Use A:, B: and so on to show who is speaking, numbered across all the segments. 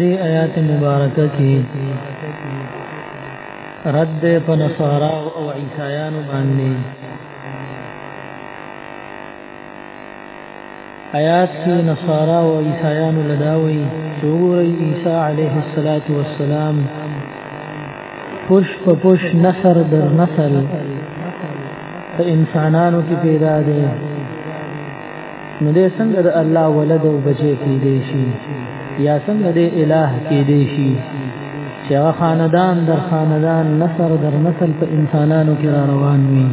A: دې آیات مبارکه کې رد په نصارا او عیسایانو باندې آیات کې نصارا او عیسایانو لداوي چې وګورئ عیسی علیه الصلاۃ والسلام پوش په پوش نصر در نسل په انسانانو کې پیدا دی نو دې څنګه د الله ولد او بچی کېدې شي یا څنګه دې الٰه کېدې شي چې هغه خاندان در خاندان نصر در نسل په انسانانو کې را روان وي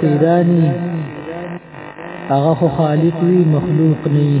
A: پیدانی هغه خو خالق وي مخلوق نه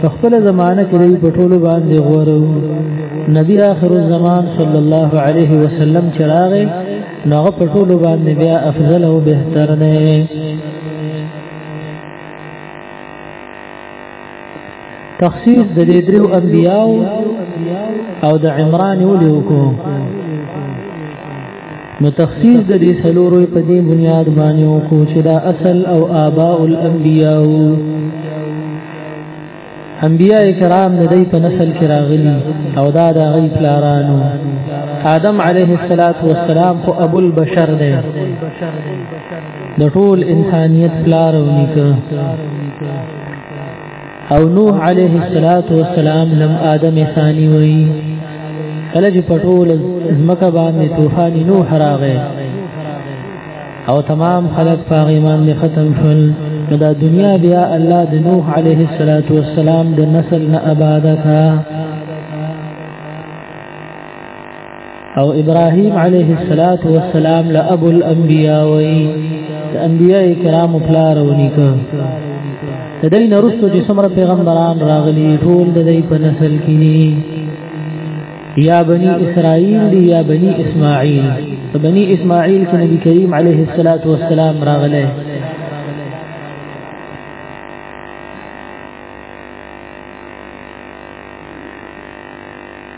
A: په خپل زمانه کې دوی په ټولو باندې غوره نبی آخر الزمان صلی الله علیه وسلم چې راغی نو هغه په ټولو باندې بیا افضل او بهتر دی تخصیص د دې درو انبیاو او د عمران ولې وکړو نو تخصیص د دې سلورو په دې بنیاد باندې او کو چې دا اصل او آباء الانبیاء انبیاء کرام د دې په نسل کې راغلي او دا د غي پلارانو آدم علیه الصلاۃ والسلام خو ابو البشر دی د ټول انسانیت پلار او نیکه او نوح عليه الصلاة والسلام لم آدم ثاني وي کله چې پټول زمکه باندې طوفان نوح راغی او تمام خلق په ایمان نه ختم شول نو دا دنیا بیا الله د نوح علیه الصلاۃ والسلام د نسل نه آباد کړه او ابراهيم عليه الصلاه والسلام له ابو الانبياء وي د انبياء کرام پلار ونیکه د دې نرسو چې څومره پیغمبران راغلي ټول د دې په نسل کې دي یا بني اسرائیل دی یا بني اسماعیل په بني اسماعیل کې نبی کریم علیه الصلاۃ والسلام راغله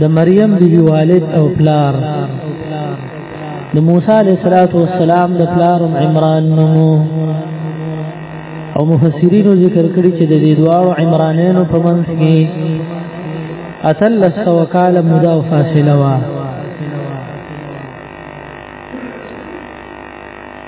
A: د مریم بیبي والد او پلار د موسی علیه الصلاۃ والسلام د پلار عمران نومو او مفسرینو ذکر کړی چې د دې دواړو عمرانینو په منځ کې اتل سو کال مودا او فاصله وا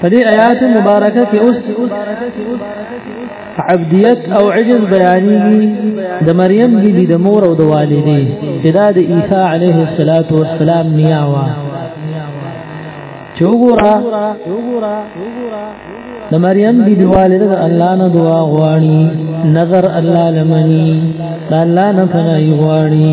A: په دې آیات مبارکه کې اوس عبدیت او عجز بیانېږي د مریم بیبي د مور او د والدې چې دا د عیسی علیه الصلاۃ والسلام نیا وا چوغورا د مریم بیبي والده د الله نه دعا غواړي نظر الله لمني د الله نه فنای غواړي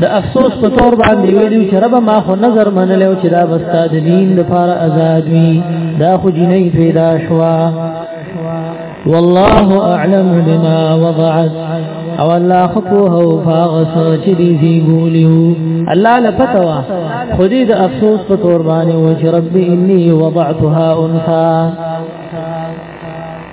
A: د افسوس په تور باندې ویلو چې رب ما خو نظر منلو چې دا بستا د دین لپاره آزاد وي دا خو جنې پیدا شوا والله اعلم بما وضعت او الله خپوه او فاغس چې دې زی ګولیو الله لپتوا خو دې د افسوس په تور باندې و چې رب انی وضعتها انثى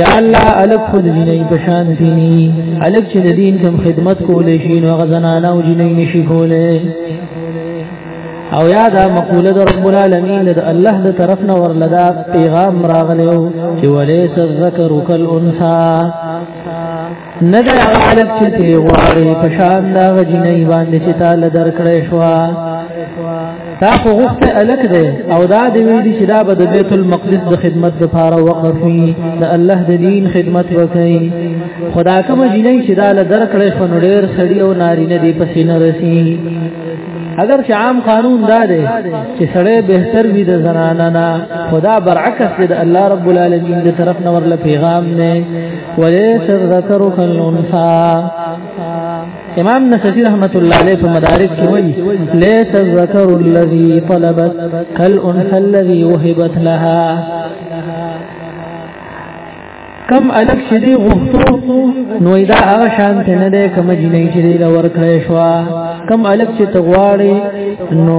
A: یا الله الک خود ویني په شان دیني الک چې د دین کوم خدمت کولې شي نو غزنانه او جنې نشي کولې او یا دا مقوله د رب العالمین د الله د طرف نه ورلدا پیغام راغلی چې ولیس الذکر کالانثى نه دا غالب چې ته غواړې په شان دا غجنې باندې چې تعالی درکړې شو تا خو غوښته الک دی او دا دی ویلي چې دا به د بیت المقدس د خدمت لپاره وقف وي د الله د دین خدمت وکړي خدا کوم جنې چې دا له درکړې شو نو ډېر سړی او ناری نه دی پسې نه رسی اگر چې عام قانون دا دی چې سړی بهتر وي د زنانه نه خدا برعکس دی د الله رب العالمین د طرف نور له پیغام نه وليس الذكر كالانثى امام نسفی رحمت الله علیه په مدارک کې وایي ليس الذكر الذي طلبت كالانثى الذي وهبت لها کم الک چې دی غوښتو نو دا هغه شانت نه ده کم جنې چې دی لور کړې شو کم الک چې تغواړي نو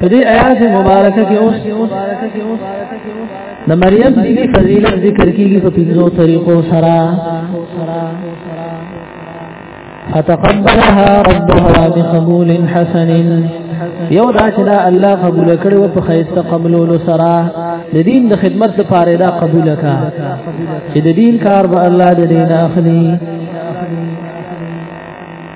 A: په دې آیات مبارکه کې اوس د مریم بیبي فضیلت ذکر کیږي په پنځو طریقو سره فتقبلها ربها بقبول حسن یو دا چې دا الله قبول کړي او په خیسته قبولولو سره د دین د خدمت لپاره دا قبول کا چې د دین کار به الله د دین اخلي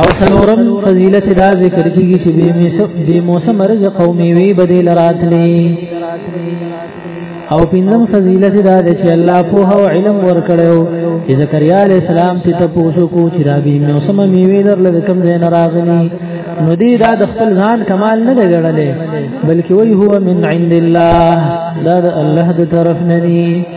A: او سلورم فضیلت دا ذکر کیږي چې به موسم رزق قومي وی بدل راتلی او پینځم فضیلت دا ده چې الله په او علم ورکړو چې زکریا علی السلام ته تاسو کو چې را به موسم میوه درل کوم ځای ناراضنی نو دی دا د خپل ځان کمال نه دی ګڼلې بلکې وی هو من عند الله دا د الله د طرف نه دی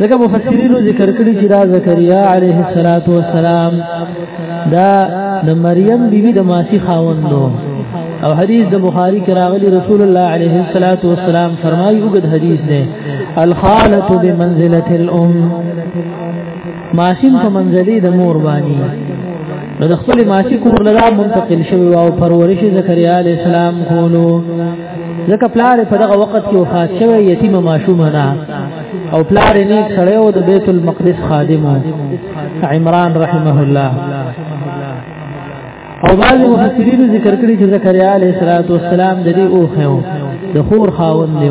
A: ځکه مفسرینو ذکر کړی چې دا زکریا علیه الصلاۃ والسلام دا د مریم بیبي د ماسی خاوندو او حدیث د بخاری کې راغلی رسول الله علیه الصلاۃ والسلام فرمایي وګد حدیث دی الخاله بمنزله الام ماشین په منزلي د مور باندې نو د خپل ماشي کور لرا منتقل شوی او پرورش زکریا علی السلام کولو ځکه پلار په دغه وخت کې وفات شوی یتیم ماشوم نه او پلار نه سره او د بیت المقدس خادم عمران رحمه الله او بعض مفسرین ذکر کړی چې زکریا علیه السلام د دې اوخه د خور خاوند دی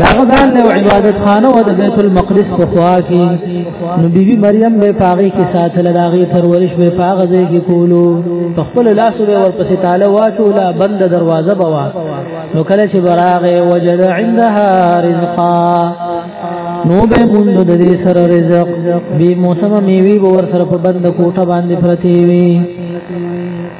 A: دا غزان له عبادت خانه او د بیت المقدس په خوا کې نو بیبي مریم به پاغي کې ساتل داغي پرورش به پاغه ځای کې کولو په خپل لاس به ورپسې تعالی واچولا بند دروازه بوا نو کله چې براغه وجد عندها رزقا نو به مونږ د دې سره رزق به موسم میوي به ور سره په بند کوټه باندې پرتی وي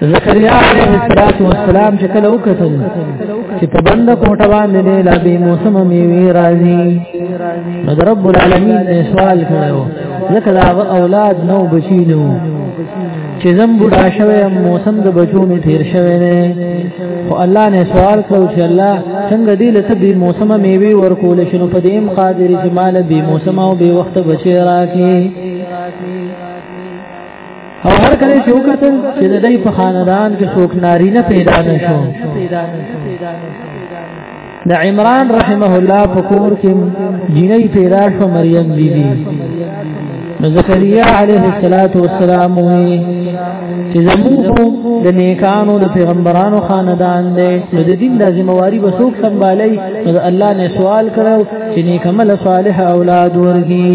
A: زکریا علیه السلام چې کله وکتل چې په بنده کوټه باندې نه لا به موسم میوي راځي نو رب العالمین یې سوال کړو ځکه دا اولاد نو بچی نو چې زم بډا شوی موسم د بچو می تیر شوی نه خو الله نه سوال کړو چې الله څنګه دې لته به موسم میوي ورکول شنو په دې قادر چې مال به موسم او به وخت بچی راکې او هر کله چې وکتل چې د دې په خاندان کې څوک ناری نه پیدا نشو د عمران رحمه الله په کور کې جنۍ پیدا شو مریم بیبي نو زکریا علیه الصلاۃ والسلام وی چې زموږ د نیکانو د پیغمبرانو خاندان دی نو د دین د ذمہواری به څوک سمبالي نو الله نه سوال کړو چې نیکمل صالح اولاد ورګي